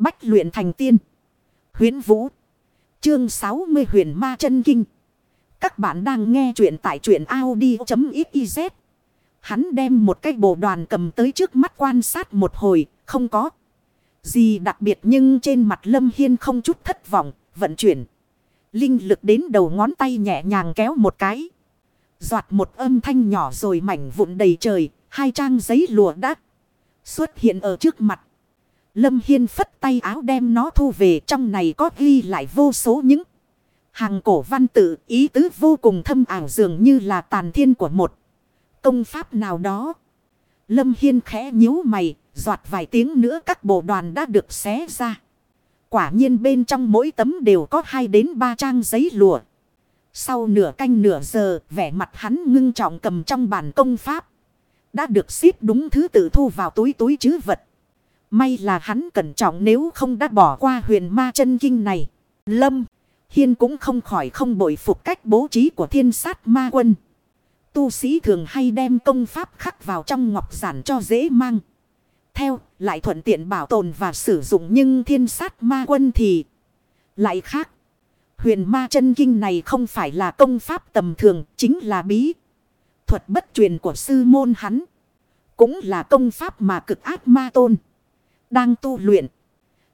Bách luyện thành tiên. Huyến Vũ. Chương 60 huyền ma chân kinh. Các bạn đang nghe truyện tại truyện Audi.xyz. Hắn đem một cái bộ đoàn cầm tới trước mắt quan sát một hồi, không có gì đặc biệt nhưng trên mặt Lâm Hiên không chút thất vọng, vận chuyển. Linh lực đến đầu ngón tay nhẹ nhàng kéo một cái. Giọt một âm thanh nhỏ rồi mảnh vụn đầy trời, hai trang giấy lùa đắc xuất hiện ở trước mặt. Lâm Hiên phất tay áo đem nó thu về trong này có ghi lại vô số những hàng cổ văn tự ý tứ vô cùng thâm ảo dường như là tàn thiên của một công pháp nào đó. Lâm Hiên khẽ nhíu mày, giọt vài tiếng nữa các bộ đoàn đã được xé ra. Quả nhiên bên trong mỗi tấm đều có hai đến ba trang giấy lụa. Sau nửa canh nửa giờ, vẻ mặt hắn ngưng trọng cầm trong bản công pháp. Đã được xếp đúng thứ tự thu vào túi túi chứ vật. May là hắn cẩn trọng nếu không đã bỏ qua huyền ma chân kinh này. Lâm, Hiên cũng không khỏi không bội phục cách bố trí của thiên sát ma quân. Tu sĩ thường hay đem công pháp khắc vào trong ngọc giản cho dễ mang. Theo, lại thuận tiện bảo tồn và sử dụng nhưng thiên sát ma quân thì lại khác. Huyền ma chân kinh này không phải là công pháp tầm thường, chính là bí. Thuật bất truyền của sư môn hắn. Cũng là công pháp mà cực ác ma tôn. Đang tu luyện.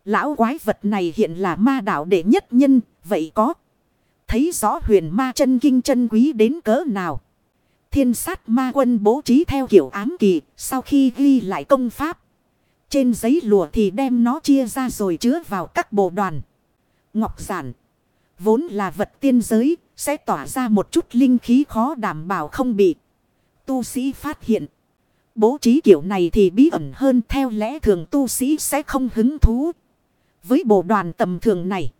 Lão quái vật này hiện là ma đạo đệ nhất nhân, vậy có. Thấy rõ huyền ma chân kinh chân quý đến cỡ nào. Thiên sát ma quân bố trí theo kiểu ám kỳ, sau khi ghi lại công pháp. Trên giấy lùa thì đem nó chia ra rồi chứa vào các bộ đoàn. Ngọc giản. Vốn là vật tiên giới, sẽ tỏa ra một chút linh khí khó đảm bảo không bị tu sĩ phát hiện. Bố trí kiểu này thì bí ẩn hơn theo lẽ thường tu sĩ sẽ không hứng thú. Với bộ đoàn tầm thường này.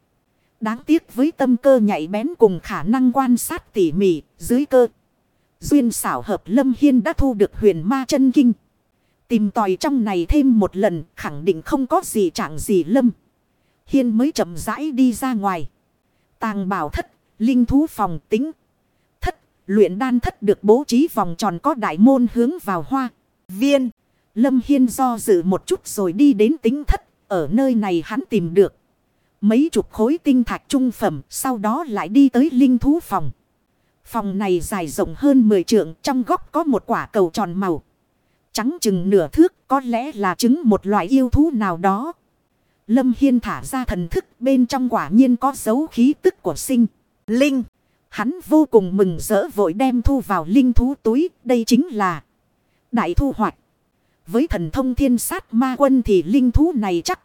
Đáng tiếc với tâm cơ nhạy bén cùng khả năng quan sát tỉ mỉ dưới cơ. Duyên xảo hợp Lâm Hiên đã thu được huyền ma chân kinh. Tìm tòi trong này thêm một lần khẳng định không có gì chẳng gì Lâm. Hiên mới chậm rãi đi ra ngoài. Tàng bảo thất, linh thú phòng tính. Thất, luyện đan thất được bố trí vòng tròn có đại môn hướng vào hoa. Viên, Lâm Hiên do dự một chút rồi đi đến tính thất. Ở nơi này hắn tìm được. Mấy chục khối tinh thạch trung phẩm, sau đó lại đi tới linh thú phòng. Phòng này dài rộng hơn 10 trượng, trong góc có một quả cầu tròn màu. Trắng chừng nửa thước, có lẽ là trứng một loại yêu thú nào đó. Lâm Hiên thả ra thần thức bên trong quả nhiên có dấu khí tức của sinh. Linh. Hắn vô cùng mừng rỡ vội đem thu vào linh thú túi. Đây chính là đại thu hoạch. Với thần thông thiên sát ma quân thì linh thú này chắc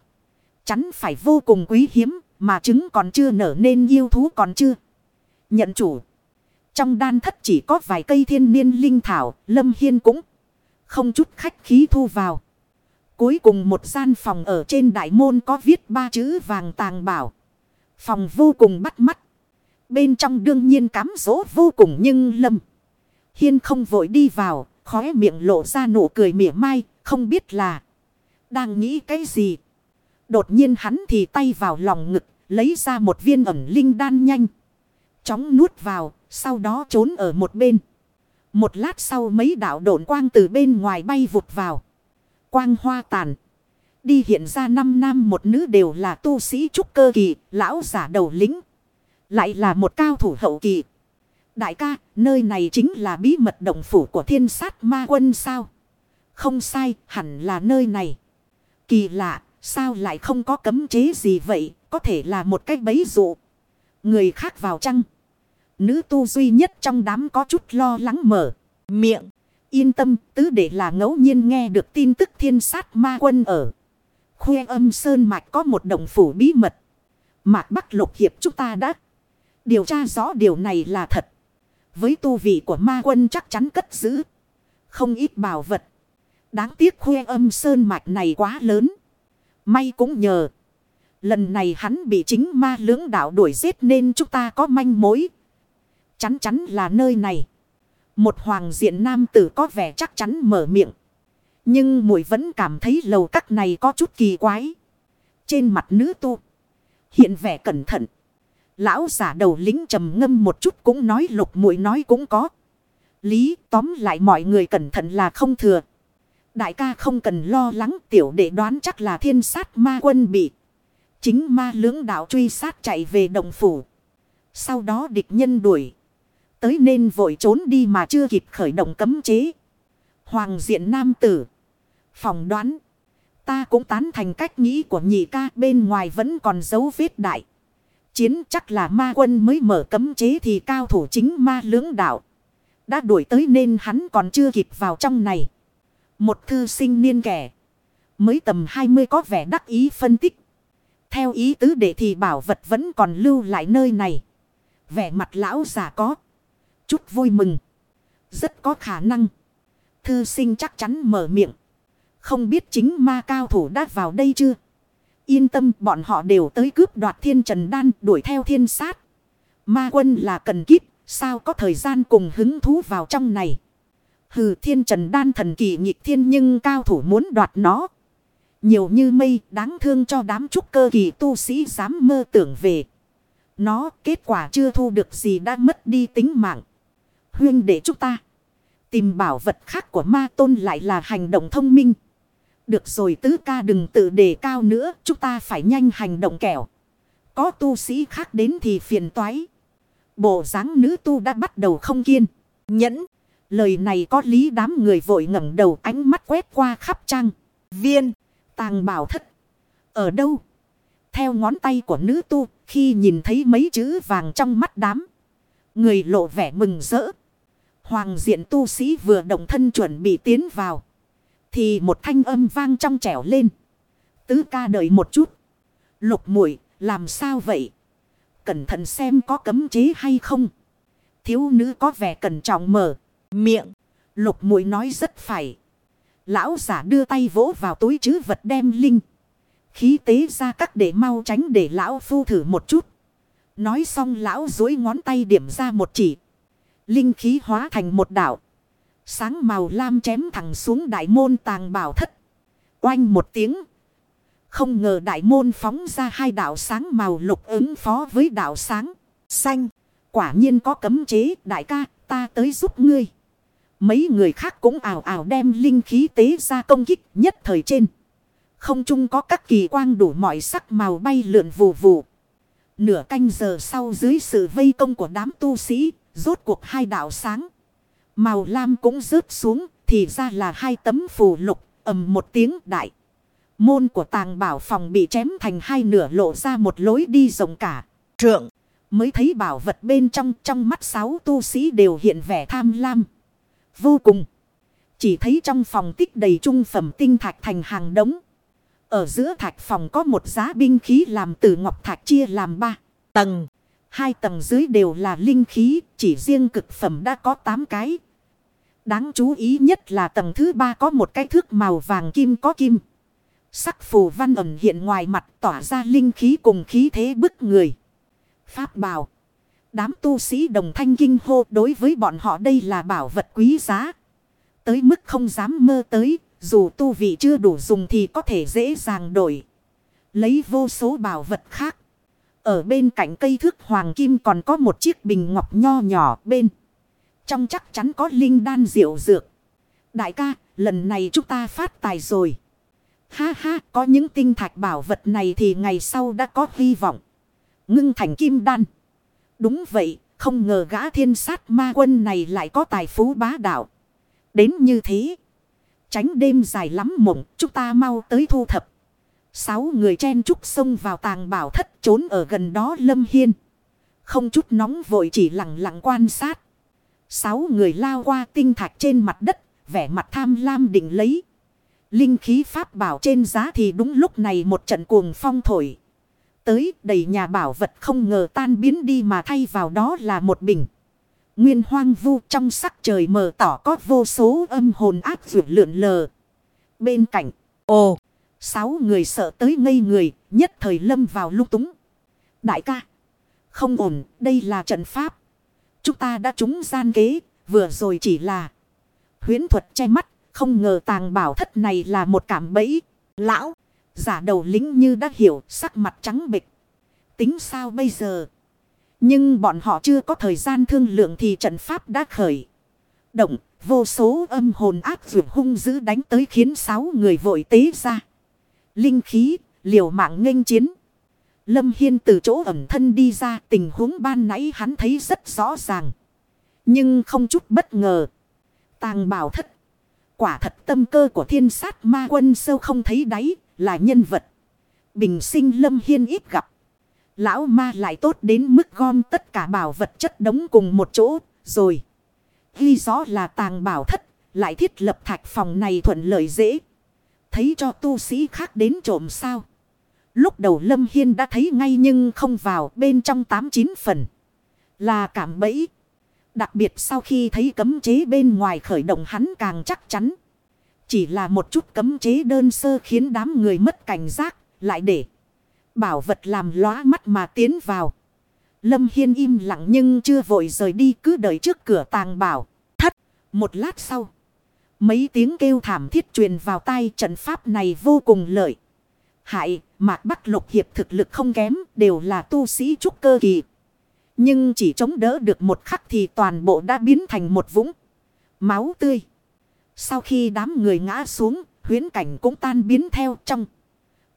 chắn phải vô cùng quý hiếm. Mà trứng còn chưa nở nên yêu thú còn chưa. Nhận chủ. Trong đan thất chỉ có vài cây thiên niên linh thảo. Lâm Hiên cũng không chút khách khí thu vào. Cuối cùng một gian phòng ở trên đại môn có viết ba chữ vàng tàng bảo. Phòng vô cùng bắt mắt. Bên trong đương nhiên cám dỗ vô cùng nhưng lâm. Hiên không vội đi vào, khóe miệng lộ ra nụ cười mỉa mai, không biết là đang nghĩ cái gì. Đột nhiên hắn thì tay vào lòng ngực, lấy ra một viên ẩn linh đan nhanh. Chóng nuốt vào, sau đó trốn ở một bên. Một lát sau mấy đạo độn quang từ bên ngoài bay vụt vào. Quang hoa tàn. Đi hiện ra năm nam một nữ đều là tu sĩ trúc cơ kỳ, lão giả đầu lính. Lại là một cao thủ hậu kỳ. Đại ca, nơi này chính là bí mật động phủ của thiên sát ma quân sao? Không sai, hẳn là nơi này. Kỳ lạ, sao lại không có cấm chế gì vậy? Có thể là một cách bấy dụ. Người khác vào chăng? Nữ tu duy nhất trong đám có chút lo lắng mở. Miệng. Yên tâm tứ để là ngẫu nhiên nghe được tin tức thiên sát ma quân ở. Khuê âm sơn mạch có một đồng phủ bí mật. Mạc Bắc lục hiệp chúng ta đã điều tra rõ điều này là thật. Với tu vị của ma quân chắc chắn cất giữ. Không ít bảo vật. Đáng tiếc khuê âm sơn mạch này quá lớn. May cũng nhờ. Lần này hắn bị chính ma lưỡng đạo đuổi giết nên chúng ta có manh mối Chắn chắn là nơi này. Một hoàng diện nam tử có vẻ chắc chắn mở miệng. Nhưng muội vẫn cảm thấy lầu các này có chút kỳ quái. Trên mặt nữ tu. Hiện vẻ cẩn thận. Lão giả đầu lính trầm ngâm một chút cũng nói lục muội nói cũng có. Lý, tóm lại mọi người cẩn thận là không thừa. Đại ca không cần lo lắng, tiểu đệ đoán chắc là thiên sát ma quân bị Chính ma lưỡng đạo truy sát chạy về đồng phủ. Sau đó địch nhân đuổi. Tới nên vội trốn đi mà chưa kịp khởi động cấm chế. Hoàng diện nam tử. Phòng đoán. Ta cũng tán thành cách nghĩ của nhị ca, bên ngoài vẫn còn dấu vết đại. Chiến chắc là ma quân mới mở cấm chế thì cao thủ chính ma lưỡng đạo. Đã đuổi tới nên hắn còn chưa kịp vào trong này. Một thư sinh niên kẻ. Mới tầm 20 có vẻ đắc ý phân tích. Theo ý tứ đệ thì bảo vật vẫn còn lưu lại nơi này. Vẻ mặt lão già có. Chút vui mừng. Rất có khả năng. Thư sinh chắc chắn mở miệng. Không biết chính ma cao thủ đã vào đây chưa? Yên tâm, bọn họ đều tới cướp đoạt thiên trần đan, đuổi theo thiên sát. Ma quân là cần kíp. Sao có thời gian cùng hứng thú vào trong này? Hừ, thiên trần đan thần kỳ nghịch thiên nhưng cao thủ muốn đoạt nó. Nhiều như mây, đáng thương cho đám trúc cơ kỳ tu sĩ dám mơ tưởng về. Nó, kết quả chưa thu được gì đã mất đi tính mạng. Huyên để chúng ta. Tìm bảo vật khác của ma tôn lại là hành động thông minh. Được rồi tứ ca đừng tự đề cao nữa. Chúng ta phải nhanh hành động kẻo. Có tu sĩ khác đến thì phiền toái. Bộ dáng nữ tu đã bắt đầu không kiên. Nhẫn. Lời này có lý đám người vội ngẩng đầu ánh mắt quét qua khắp trang. Viên. Tàng bảo thất. Ở đâu? Theo ngón tay của nữ tu. Khi nhìn thấy mấy chữ vàng trong mắt đám. Người lộ vẻ mừng rỡ. Hoàng diện tu sĩ vừa động thân chuẩn bị tiến vào. Thì một thanh âm vang trong trẻo lên. Tứ ca đợi một chút. Lục muội, làm sao vậy? Cẩn thận xem có cấm chế hay không. Thiếu nữ có vẻ cẩn trọng mở. Miệng. Lục muội nói rất phải. Lão giả đưa tay vỗ vào túi chứ vật đem linh. Khí tế ra các để mau tránh để lão phu thử một chút. Nói xong lão dối ngón tay điểm ra một chỉ. Linh khí hóa thành một đảo. Sáng màu lam chém thẳng xuống đại môn tàng bảo thất. Oanh một tiếng. Không ngờ đại môn phóng ra hai đảo sáng màu lục ứng phó với đảo sáng. Xanh. Quả nhiên có cấm chế đại ca ta tới giúp ngươi. Mấy người khác cũng ảo ảo đem linh khí tế ra công kích nhất thời trên. Không chung có các kỳ quang đủ mọi sắc màu bay lượn vù vù. Nửa canh giờ sau dưới sự vây công của đám tu sĩ, rốt cuộc hai đạo sáng. Màu lam cũng rớt xuống, thì ra là hai tấm phù lục, ầm một tiếng đại. Môn của tàng bảo phòng bị chém thành hai nửa lộ ra một lối đi rộng cả. Trượng, mới thấy bảo vật bên trong, trong mắt sáu tu sĩ đều hiện vẻ tham lam. Vô cùng. Chỉ thấy trong phòng tích đầy trung phẩm tinh thạch thành hàng đống. Ở giữa thạch phòng có một giá binh khí làm từ ngọc thạch chia làm ba tầng. Hai tầng dưới đều là linh khí, chỉ riêng cực phẩm đã có 8 cái. Đáng chú ý nhất là tầng thứ ba có một cái thước màu vàng kim có kim. Sắc phù văn ẩn hiện ngoài mặt tỏa ra linh khí cùng khí thế bức người. Pháp bảo. Đám tu sĩ đồng thanh kinh hô đối với bọn họ đây là bảo vật quý giá. Tới mức không dám mơ tới, dù tu vị chưa đủ dùng thì có thể dễ dàng đổi. Lấy vô số bảo vật khác. Ở bên cạnh cây thước hoàng kim còn có một chiếc bình ngọc nho nhỏ bên. Trong chắc chắn có linh đan diệu dược. Đại ca, lần này chúng ta phát tài rồi. Ha ha, có những tinh thạch bảo vật này thì ngày sau đã có hy vọng. Ngưng thành kim đan. Đúng vậy, không ngờ gã thiên sát ma quân này lại có tài phú bá đạo. Đến như thế. Tránh đêm dài lắm mộng, chúng ta mau tới thu thập. Sáu người chen trúc xông vào tàng bảo thất trốn ở gần đó lâm hiên. Không chút nóng vội chỉ lặng lặng quan sát. Sáu người lao qua tinh thạch trên mặt đất, vẻ mặt tham lam định lấy. Linh khí pháp bảo trên giá thì đúng lúc này một trận cuồng phong thổi. Tới đầy nhà bảo vật không ngờ tan biến đi mà thay vào đó là một bình. Nguyên hoang vu trong sắc trời mờ tỏ có vô số âm hồn ác vượt lượn lờ. Bên cạnh, ồ, sáu người sợ tới ngây người, nhất thời lâm vào lúc túng. Đại ca, không ổn, đây là trận pháp. Chúng ta đã trúng gian kế, vừa rồi chỉ là huyến thuật che mắt, không ngờ tàng bảo thất này là một cảm bẫy. Lão, giả đầu lính như đã hiểu, sắc mặt trắng bịch. Tính sao bây giờ? Nhưng bọn họ chưa có thời gian thương lượng thì trận pháp đã khởi. Động, vô số âm hồn ác vượt hung dữ đánh tới khiến sáu người vội tế ra. Linh khí, liều mạng nghênh chiến. Lâm Hiên từ chỗ ẩm thân đi ra, tình huống ban nãy hắn thấy rất rõ ràng. Nhưng không chút bất ngờ. Tàng bảo thất. Quả thật tâm cơ của thiên sát ma quân sâu không thấy đáy, là nhân vật. Bình sinh Lâm Hiên ít gặp. Lão ma lại tốt đến mức gom tất cả bảo vật chất đống cùng một chỗ, rồi. Ghi rõ là tàng bảo thất, lại thiết lập thạch phòng này thuận lợi dễ. Thấy cho tu sĩ khác đến trộm sao. Lúc đầu Lâm Hiên đã thấy ngay nhưng không vào, bên trong tám chín phần. Là cảm bẫy. Đặc biệt sau khi thấy cấm chế bên ngoài khởi động hắn càng chắc chắn. Chỉ là một chút cấm chế đơn sơ khiến đám người mất cảnh giác. Lại để bảo vật làm lóa mắt mà tiến vào. Lâm Hiên im lặng nhưng chưa vội rời đi, cứ đợi trước cửa tàng bảo. Thất. Một lát sau. Mấy tiếng kêu thảm thiết truyền vào tai, trận pháp này vô cùng lợi. Hại, mạc bắc lục hiệp thực lực không kém, đều là tu sĩ trúc cơ kỳ. Nhưng chỉ chống đỡ được một khắc thì toàn bộ đã biến thành một vũng. Máu tươi. Sau khi đám người ngã xuống, huyến cảnh cũng tan biến theo trong.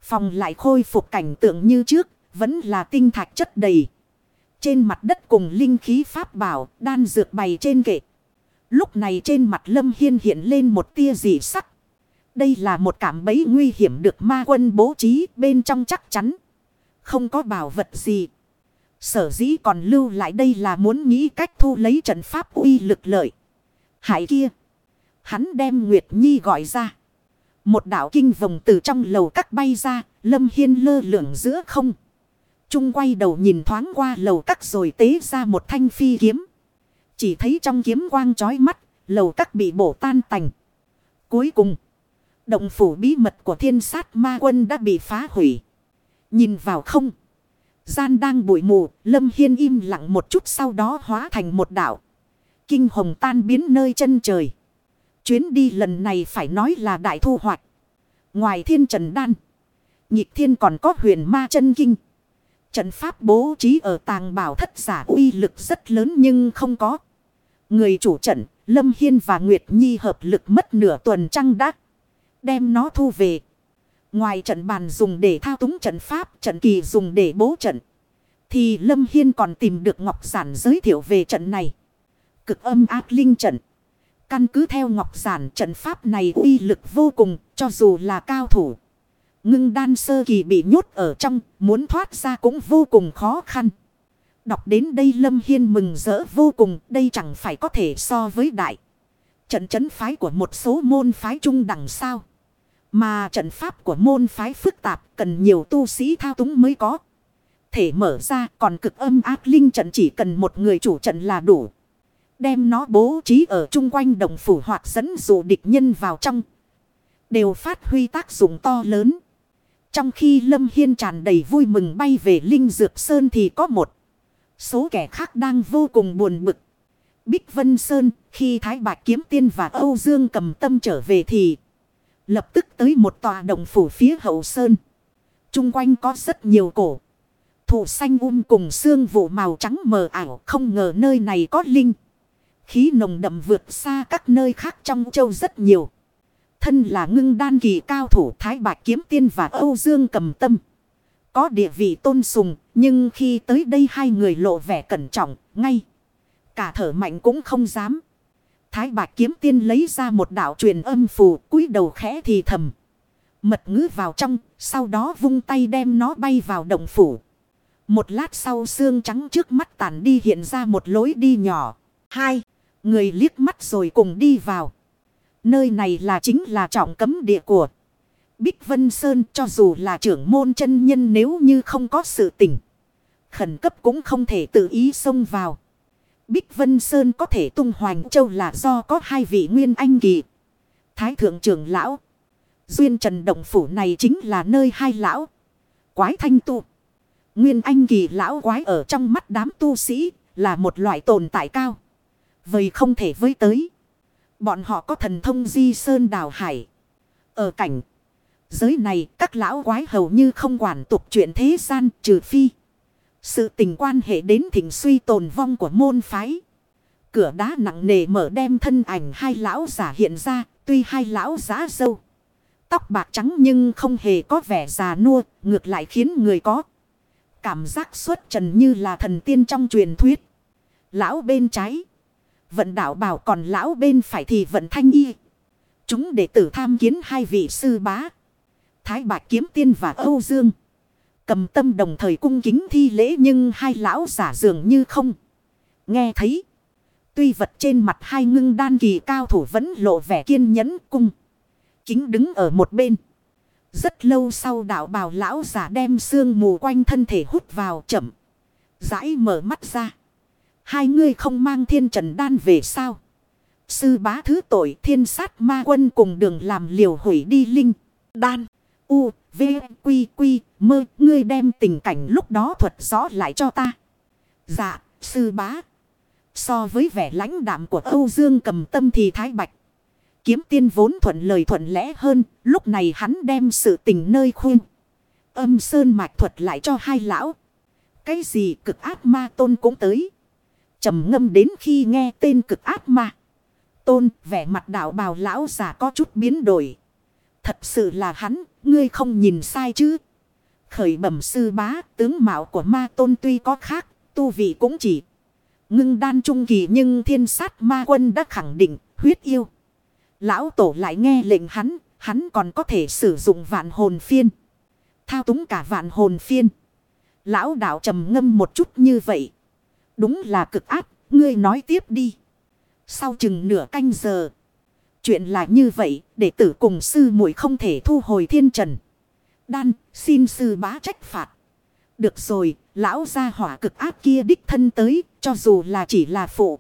Phòng lại khôi phục cảnh tượng như trước, vẫn là tinh thạch chất đầy. Trên mặt đất cùng linh khí pháp bảo, đan dược bày trên kệ. Lúc này trên mặt Lâm Hiên hiện lên một tia dị sắc. Đây là một cảm bấy nguy hiểm được ma quân bố trí bên trong chắc chắn. Không có bảo vật gì. Sở dĩ còn lưu lại đây là muốn nghĩ cách thu lấy trận pháp uy lực lợi. Hải kia. Hắn đem Nguyệt Nhi gọi ra. Một đảo kinh vòng từ trong lầu cắt bay ra. Lâm Hiên lơ lửng giữa không. Trung quay đầu nhìn thoáng qua lầu cắt rồi tế ra một thanh phi kiếm. Chỉ thấy trong kiếm quang chói mắt, lầu cắt bị bổ tan tành. Cuối cùng, động phủ bí mật của thiên sát ma quân đã bị phá hủy. Nhìn vào không. Gian đang bụi mù, Lâm Hiên im lặng một chút sau đó hóa thành một đảo. Kinh hồng tan biến nơi chân trời. Chuyến đi lần này phải nói là đại thu hoạch. Ngoài thiên trần đan, nhịp thiên còn có huyền ma chân kinh. Trận pháp bố trí ở tàng bảo thất giả uy lực rất lớn nhưng không có. Người chủ trận, Lâm Hiên và Nguyệt Nhi hợp lực mất nửa tuần trăng đắc. Đem nó thu về. Ngoài trận bàn dùng để thao túng trận pháp, trận kỳ dùng để bố trận. Thì Lâm Hiên còn tìm được Ngọc Giản giới thiệu về trận này. Cực âm ác linh trận. Căn cứ theo Ngọc Giản trận pháp này uy lực vô cùng, cho dù là cao thủ. Ngưng đan sơ kỳ bị nhốt ở trong, muốn thoát ra cũng vô cùng khó khăn. Đọc đến đây Lâm Hiên mừng rỡ vô cùng, đây chẳng phải có thể so với đại. Trận chấn phái của một số môn phái trung đẳng sao. Mà trận pháp của môn phái phức tạp cần nhiều tu sĩ thao túng mới có. Thể mở ra còn cực âm ác linh trận chỉ cần một người chủ trận là đủ. Đem nó bố trí ở chung quanh đồng phủ hoặc dẫn dụ địch nhân vào trong. Đều phát huy tác dụng to lớn. Trong khi Lâm Hiên tràn đầy vui mừng bay về Linh Dược Sơn thì có một số kẻ khác đang vô cùng buồn bực. Bích Vân Sơn, khi Thái Bạch Kiếm Tiên và Âu Dương cầm tâm trở về thì lập tức tới một tòa động phủ phía hậu Sơn. Trung quanh có rất nhiều cổ. Thủ xanh um cùng xương vụ màu trắng mờ ảo không ngờ nơi này có linh. Khí nồng đậm vượt xa các nơi khác trong châu rất nhiều. Thân là ngưng đan kỳ cao thủ Thái Bạch Kiếm Tiên và Âu Dương cầm tâm. Có địa vị tôn sùng, nhưng khi tới đây hai người lộ vẻ cẩn trọng, ngay. Cả thở mạnh cũng không dám. Thái Bạch Kiếm Tiên lấy ra một đạo truyền âm phù, cúi đầu khẽ thì thầm. Mật ngữ vào trong, sau đó vung tay đem nó bay vào động phủ. Một lát sau xương trắng trước mắt tàn đi hiện ra một lối đi nhỏ. Hai, người liếc mắt rồi cùng đi vào. Nơi này là chính là trọng cấm địa của Bích Vân Sơn cho dù là trưởng môn chân nhân nếu như không có sự tỉnh. Khẩn cấp cũng không thể tự ý xông vào. Bích Vân Sơn có thể tung hoành châu là do có hai vị nguyên anh kỳ. Thái thượng trưởng lão. Duyên trần động phủ này chính là nơi hai lão. Quái thanh tu. Nguyên anh kỳ lão quái ở trong mắt đám tu sĩ là một loại tồn tại cao. Vậy không thể với tới. Bọn họ có thần thông di sơn đào hải. Ở cảnh giới này, các lão quái hầu như không quản tục chuyện thế gian trừ phi. Sự tình quan hệ đến thỉnh suy tồn vong của môn phái. Cửa đá nặng nề mở đem thân ảnh hai lão giả hiện ra, tuy hai lão giả dâu. Tóc bạc trắng nhưng không hề có vẻ già nua, ngược lại khiến người có Cảm giác xuất trần như là thần tiên trong truyền thuyết. Lão bên trái. Vận đạo bảo còn lão bên phải thì vận thanh y. Chúng đệ tử tham kiến hai vị sư bá. Thái bạc Kiếm Tiên và Âu Dương. Cầm tâm đồng thời cung kính thi lễ nhưng hai lão giả dường như không. Nghe thấy. Tuy vật trên mặt hai ngưng đan kỳ cao thủ vẫn lộ vẻ kiên nhẫn cung. Kính đứng ở một bên. Rất lâu sau đạo bào lão giả đem xương mù quanh thân thể hút vào chậm. Rãi mở mắt ra. Hai người không mang thiên trần đan về sao? Sư bá thứ tội thiên sát ma quân cùng đường làm liều hủy đi linh. Đan. U. V. Quy. Quy. Mơ. Ngươi đem tình cảnh lúc đó thuật rõ lại cho ta. Dạ. Sư bá. So với vẻ lãnh đạm của Âu Dương cầm tâm thì thái bạch. Kiếm tiên vốn thuận lời thuận lẽ hơn. Lúc này hắn đem sự tình nơi khuyên. Âm sơn mạch thuật lại cho hai lão. Cái gì cực ác ma tôn cũng tới trầm ngâm đến khi nghe tên cực ác ma. Tôn, vẻ mặt đạo bào lão già có chút biến đổi. Thật sự là hắn, ngươi không nhìn sai chứ. Khởi bẩm sư bá, tướng mạo của ma tôn tuy có khác, tu vị cũng chỉ. Ngưng đan trung kỳ nhưng thiên sát ma quân đã khẳng định, huyết yêu. Lão tổ lại nghe lệnh hắn, hắn còn có thể sử dụng vạn hồn phiên. Thao túng cả vạn hồn phiên. Lão đạo trầm ngâm một chút như vậy. Đúng là cực áp, ngươi nói tiếp đi. Sau chừng nửa canh giờ. Chuyện là như vậy, đệ tử cùng sư muội không thể thu hồi thiên trần. Đan, xin sư bá trách phạt. Được rồi, lão gia hỏa cực áp kia đích thân tới, cho dù là chỉ là phụ.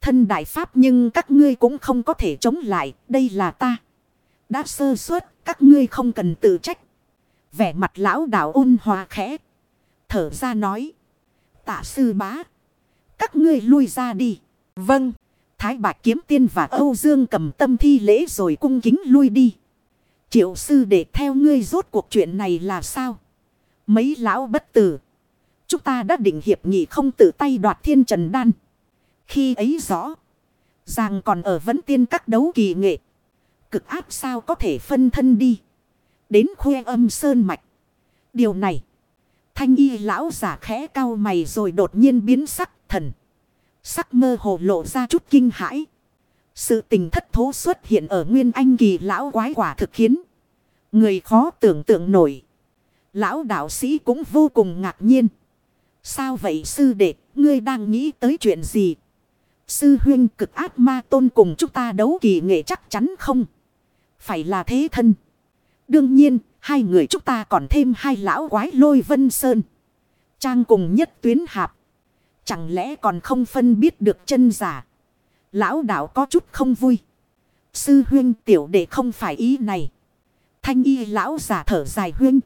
Thân đại pháp nhưng các ngươi cũng không có thể chống lại, đây là ta. Đã sơ suất, các ngươi không cần tự trách. Vẻ mặt lão đạo ôn hòa khẽ. Thở ra nói. Tạ sư bá. Các ngươi lui ra đi. Vâng. Thái Bạch Kiếm Tiên và Âu Dương cầm tâm thi lễ rồi cung kính lui đi. Triệu sư để theo ngươi rốt cuộc chuyện này là sao? Mấy lão bất tử. Chúng ta đã định hiệp nghị không tự tay đoạt thiên trần đan. Khi ấy rõ. Ràng còn ở vấn tiên các đấu kỳ nghệ. Cực áp sao có thể phân thân đi. Đến khuê âm sơn mạch. Điều này. Thanh y lão giả khẽ cao mày rồi đột nhiên biến sắc thần. Sắc mơ hồ lộ ra chút kinh hãi. Sự tình thất thố xuất hiện ở nguyên anh kỳ lão quái quả thực khiến. Người khó tưởng tượng nổi. Lão đạo sĩ cũng vô cùng ngạc nhiên. Sao vậy sư đệ, ngươi đang nghĩ tới chuyện gì? Sư huyên cực ác ma tôn cùng chúng ta đấu kỳ nghệ chắc chắn không? Phải là thế thân. Đương nhiên, hai người chúng ta còn thêm hai lão quái lôi vân sơn. Trang cùng nhất tuyến hạp. Chẳng lẽ còn không phân biết được chân giả. Lão đạo có chút không vui. Sư huyên tiểu đệ không phải ý này. Thanh y lão giả thở dài huyên.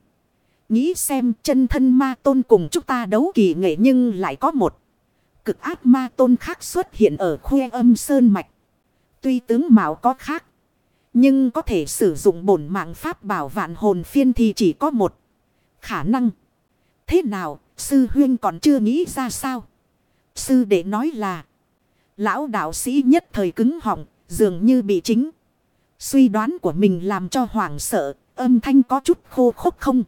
Nghĩ xem chân thân ma tôn cùng chúng ta đấu kỳ nghệ nhưng lại có một. Cực ác ma tôn khác xuất hiện ở khuê âm sơn mạch. Tuy tướng mạo có khác. Nhưng có thể sử dụng bổn mạng pháp bảo vạn hồn phiên thì chỉ có một khả năng. Thế nào, sư huyên còn chưa nghĩ ra sao? Sư đệ nói là. Lão đạo sĩ nhất thời cứng họng, dường như bị chính. Suy đoán của mình làm cho hoảng sợ, âm thanh có chút khô khốc không.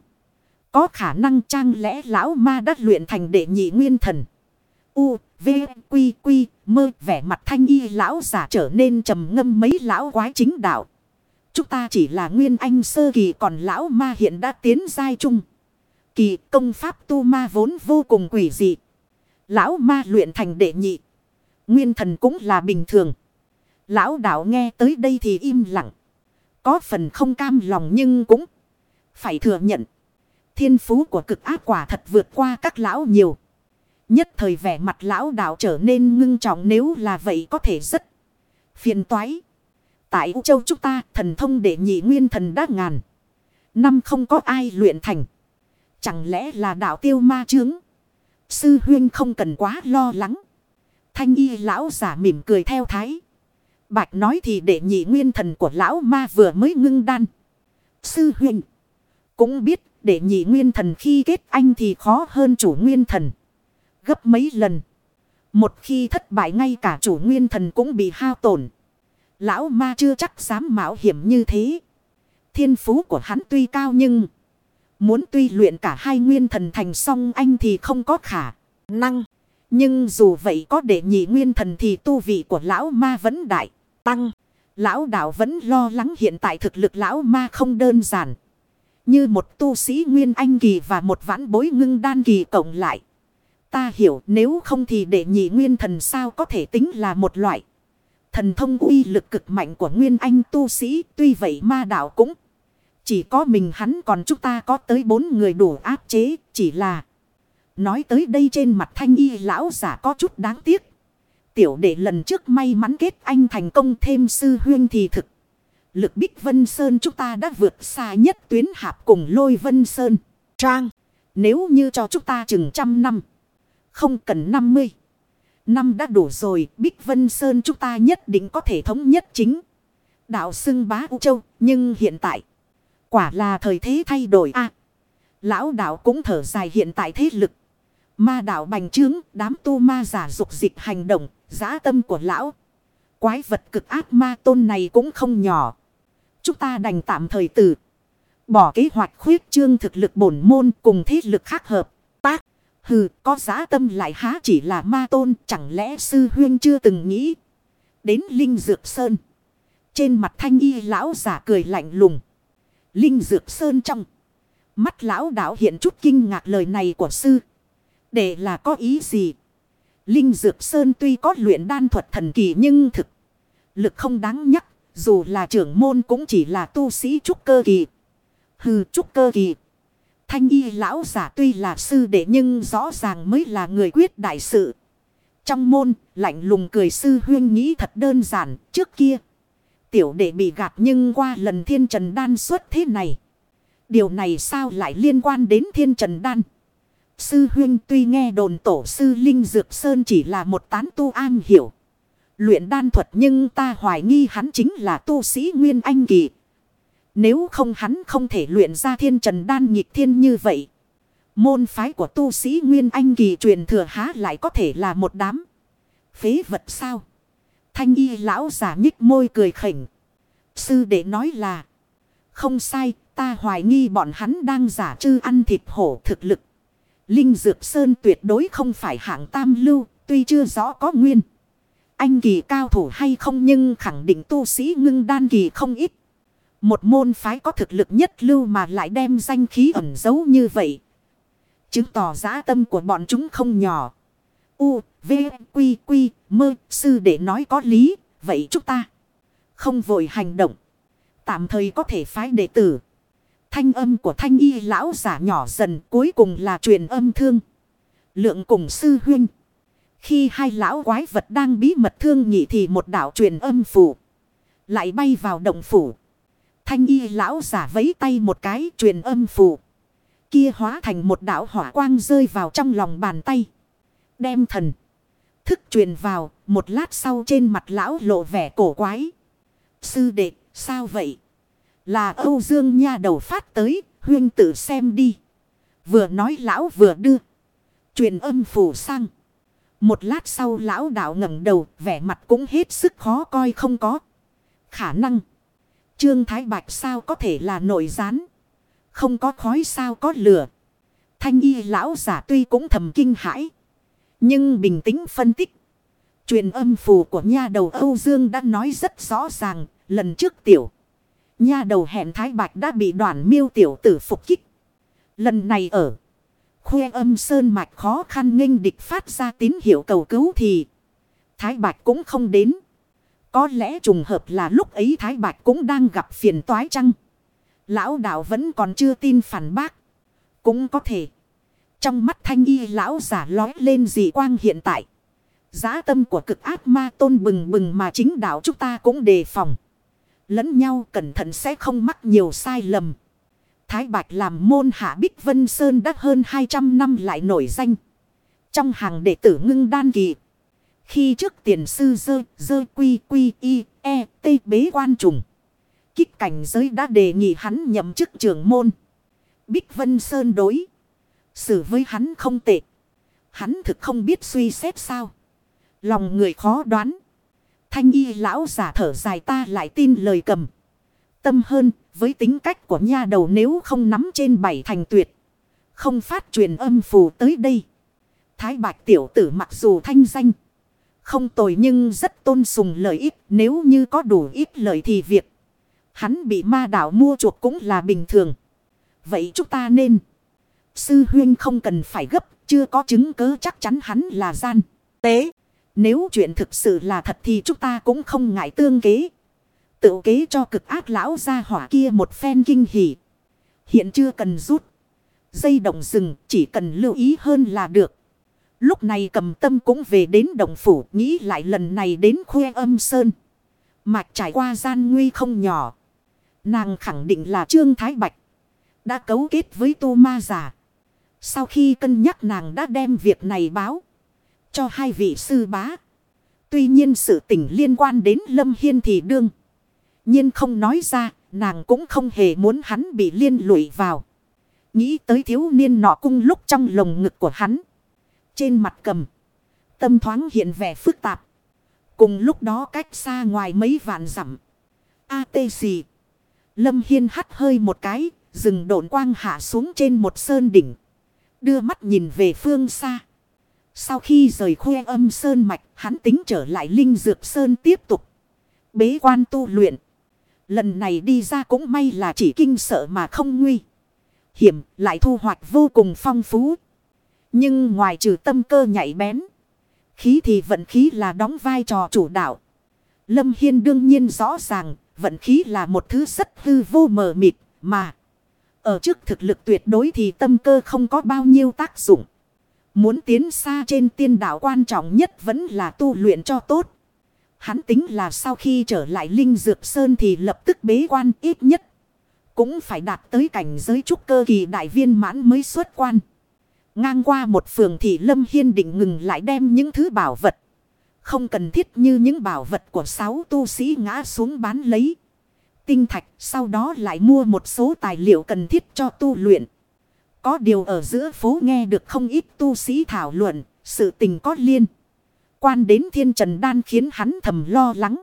Có khả năng trang lẽ lão ma đã luyện thành đệ nhị nguyên thần. U, V, Quy, Quy, mơ vẻ mặt thanh y lão giả trở nên trầm ngâm mấy lão quái chính đạo. Chúng ta chỉ là nguyên anh sơ kỳ còn lão ma hiện đã tiến giai chung. Kỳ công pháp tu ma vốn vô cùng quỷ dị. Lão ma luyện thành đệ nhị. Nguyên thần cũng là bình thường. Lão đạo nghe tới đây thì im lặng. Có phần không cam lòng nhưng cũng phải thừa nhận. Thiên phú của cực ác quả thật vượt qua các lão nhiều. Nhất thời vẻ mặt lão đạo trở nên ngưng trọng nếu là vậy có thể rất phiền toái. Tại U Châu chúng ta, thần thông đệ nhị nguyên thần đã ngàn. Năm không có ai luyện thành. Chẳng lẽ là đạo tiêu ma chướng? Sư huyên không cần quá lo lắng. Thanh y lão giả mỉm cười theo thái. Bạch nói thì để nhị nguyên thần của lão ma vừa mới ngưng đan. Sư Huyên cũng biết để nhị nguyên thần khi kết anh thì khó hơn chủ nguyên thần. Gấp mấy lần. Một khi thất bại ngay cả chủ nguyên thần cũng bị hao tổn. Lão ma chưa chắc dám mạo hiểm như thế. Thiên phú của hắn tuy cao nhưng Muốn tuy luyện cả hai nguyên thần thành song anh thì không có khả năng. Nhưng dù vậy có để nhị nguyên thần thì tu vị của lão ma vẫn đại tăng. Lão đạo vẫn lo lắng hiện tại thực lực lão ma không đơn giản. Như một tu sĩ nguyên anh kỳ và một vãn bối ngưng đan kỳ cộng lại. Ta hiểu nếu không thì để nhị nguyên thần sao có thể tính là một loại. Thần thông uy lực cực mạnh của nguyên anh tu sĩ tuy vậy ma đạo cũng. Chỉ có mình hắn còn chúng ta có tới bốn người đủ áp chế chỉ là. Nói tới đây trên mặt thanh y lão giả có chút đáng tiếc. Tiểu đệ lần trước may mắn kết anh thành công thêm sư huyên thì thực. Lực Bích Vân Sơn chúng ta đã vượt xa nhất tuyến hạp cùng lôi Vân Sơn. Trang. Nếu như cho chúng ta chừng trăm năm. Không cần năm mươi. Năm đã đủ rồi. Bích Vân Sơn chúng ta nhất định có thể thống nhất chính. Đạo xưng bá U Châu. Nhưng hiện tại. Quả là thời thế thay đổi a Lão đạo cũng thở dài hiện tại thế lực. Ma đạo bành trướng. Đám tu ma giả dục dịch hành động. Giá tâm của lão. Quái vật cực ác ma tôn này cũng không nhỏ. Chúng ta đành tạm thời từ. Bỏ kế hoạch khuyết trương thực lực bổn môn cùng thế lực khác hợp. Tác. Hừ, có giá tâm lại há chỉ là ma tôn. Chẳng lẽ sư huyên chưa từng nghĩ. Đến Linh Dược Sơn. Trên mặt thanh y lão giả cười lạnh lùng. Linh Dược Sơn trong. Mắt lão đạo hiện chút kinh ngạc lời này của sư. Để là có ý gì? Linh Dược Sơn tuy có luyện đan thuật thần kỳ nhưng thực lực không đáng nhắc. Dù là trưởng môn cũng chỉ là tu sĩ trúc cơ kỳ. Hừ trúc cơ kỳ. Thanh y lão giả tuy là sư đệ nhưng rõ ràng mới là người quyết đại sự. Trong môn, lạnh lùng cười sư huyên nghĩ thật đơn giản, trước kia. Tiểu đệ bị gạt nhưng qua lần thiên trần đan xuất thế này. Điều này sao lại liên quan đến thiên trần đan? Sư huyên tuy nghe đồn tổ sư Linh Dược Sơn chỉ là một tán tu an hiểu. Luyện đan thuật nhưng ta hoài nghi hắn chính là tu sĩ Nguyên Anh Kỳ. Nếu không hắn không thể luyện ra thiên trần đan nhịp thiên như vậy. Môn phái của tu sĩ Nguyên Anh Kỳ truyền thừa há lại có thể là một đám. Phế vật sao? Thanh y lão giả nhích môi cười khỉnh. Sư đệ nói là. Không sai, ta hoài nghi bọn hắn đang giả trư ăn thịt hổ thực lực. Linh Dược Sơn tuyệt đối không phải hạng tam lưu, tuy chưa rõ có nguyên. Anh kỳ cao thủ hay không nhưng khẳng định tu sĩ ngưng đan kỳ không ít. Một môn phái có thực lực nhất lưu mà lại đem danh khí ẩn giấu như vậy. Chứng tỏ giá tâm của bọn chúng không nhỏ. U, V, Quy, Quy, Mơ, sư để nói có lý, vậy chúng ta không vội hành động. Tạm thời có thể phái đệ tử. Thanh âm của thanh y lão giả nhỏ dần cuối cùng là truyền âm thương. Lượng cùng sư huynh. Khi hai lão quái vật đang bí mật thương nhị thì một đạo truyền âm phủ. Lại bay vào động phủ. Thanh y lão giả vấy tay một cái truyền âm phủ. Kia hóa thành một đạo hỏa quang rơi vào trong lòng bàn tay. Đem thần. Thức truyền vào. Một lát sau trên mặt lão lộ vẻ cổ quái. Sư đệ sao vậy? Là Âu Dương nha đầu phát tới. Huyên tự xem đi. Vừa nói lão vừa đưa. Truyền âm phủ sang. Một lát sau lão đạo ngẩng đầu, vẻ mặt cũng hết sức khó coi không có. Khả năng. Trương Thái Bạch sao có thể là nội gián. Không có khói sao có lửa. Thanh y lão giả tuy cũng thầm kinh hãi. Nhưng bình tĩnh phân tích. Truyền âm phù của nha đầu Âu Dương đã nói rất rõ ràng. Lần trước tiểu. Nha đầu hẹn Thái Bạch đã bị đoàn miêu tiểu tử phục kích. Lần này ở. Khuê âm sơn mạch khó khăn nghênh địch phát ra tín hiệu cầu cứu thì, Thái Bạch cũng không đến. Có lẽ trùng hợp là lúc ấy Thái Bạch cũng đang gặp phiền toái chăng? Lão đạo vẫn còn chưa tin phản bác. Cũng có thể. Trong mắt thanh y lão giả lói lên dị quang hiện tại. Giá tâm của cực ác ma tôn bừng bừng mà chính đạo chúng ta cũng đề phòng. Lẫn nhau cẩn thận sẽ không mắc nhiều sai lầm. Thái Bạch làm môn hạ Bích Vân Sơn đã hơn 200 năm lại nổi danh. Trong hàng đệ tử ngưng đan kỳ. Khi trước tiền sư dơ, dơ quy quy y, e, t bế quan trùng. Kích cảnh giới đã đề nghị hắn nhậm chức trưởng môn. Bích Vân Sơn đối. Xử với hắn không tệ. Hắn thực không biết suy xét sao. Lòng người khó đoán. Thanh y lão giả thở dài ta lại tin lời cầm. Tâm hơn, Với tính cách của nha đầu nếu không nắm trên bảy thành tuyệt. Không phát truyền âm phù tới đây. Thái bạch tiểu tử mặc dù thanh danh. Không tồi nhưng rất tôn sùng lợi ích. Nếu như có đủ ít lợi thì việc. Hắn bị ma đảo mua chuộc cũng là bình thường. Vậy chúng ta nên. Sư huyên không cần phải gấp. Chưa có chứng cứ chắc chắn hắn là gian. Tế. Nếu chuyện thực sự là thật thì chúng ta cũng không ngại tương kế. Tự kế cho cực ác lão ra hỏa kia một phen kinh hỉ. Hiện chưa cần rút. Dây động rừng, chỉ cần lưu ý hơn là được. Lúc này cầm tâm cũng về đến đồng phủ, nghĩ lại lần này đến khuê âm sơn. Mạch trải qua gian nguy không nhỏ. Nàng khẳng định là Trương Thái Bạch. Đã cấu kết với tu ma giả. Sau khi cân nhắc nàng đã đem việc này báo. Cho hai vị sư bá. Tuy nhiên sự tình liên quan đến Lâm Hiên thì đương. nhiên không nói ra. Nàng cũng không hề muốn hắn bị liên lụy vào. Nghĩ tới thiếu niên nọ cung lúc trong lồng ngực của hắn. Trên mặt cầm. Tâm thoáng hiện vẻ phức tạp. Cùng lúc đó cách xa ngoài mấy vạn dặm. A tê xì. Lâm Hiên hắt hơi một cái. Rừng độn quang hạ xuống trên một sơn đỉnh. Đưa mắt nhìn về phương xa. Sau khi rời khuê âm sơn mạch. Hắn tính trở lại linh dược sơn tiếp tục. Bế quan tu luyện. Lần này đi ra cũng may là chỉ kinh sợ mà không nguy hiểm, lại thu hoạch vô cùng phong phú. Nhưng ngoài trừ tâm cơ nhạy bén. Khí thì vận khí là đóng vai trò chủ đạo. Lâm Hiên đương nhiên rõ ràng, vận khí là một thứ rất hư vô mờ mịt, mà. Ở trước thực lực tuyệt đối thì tâm cơ không có bao nhiêu tác dụng. Muốn tiến xa trên tiên đạo quan trọng nhất vẫn là tu luyện cho tốt. Hắn tính là sau khi trở lại Linh Dược Sơn thì lập tức bế quan ít nhất. Cũng phải đạt tới cảnh giới trúc cơ kỳ đại viên mãn mới xuất quan. Ngang qua một phường thì Lâm Hiên định ngừng lại đem những thứ bảo vật. Không cần thiết như những bảo vật của sáu tu sĩ ngã xuống bán lấy. Tinh thạch sau đó lại mua một số tài liệu cần thiết cho tu luyện. Có điều ở giữa phố nghe được không ít tu sĩ thảo luận, sự tình có liên. Quan đến thiên trần đan khiến hắn thầm lo lắng.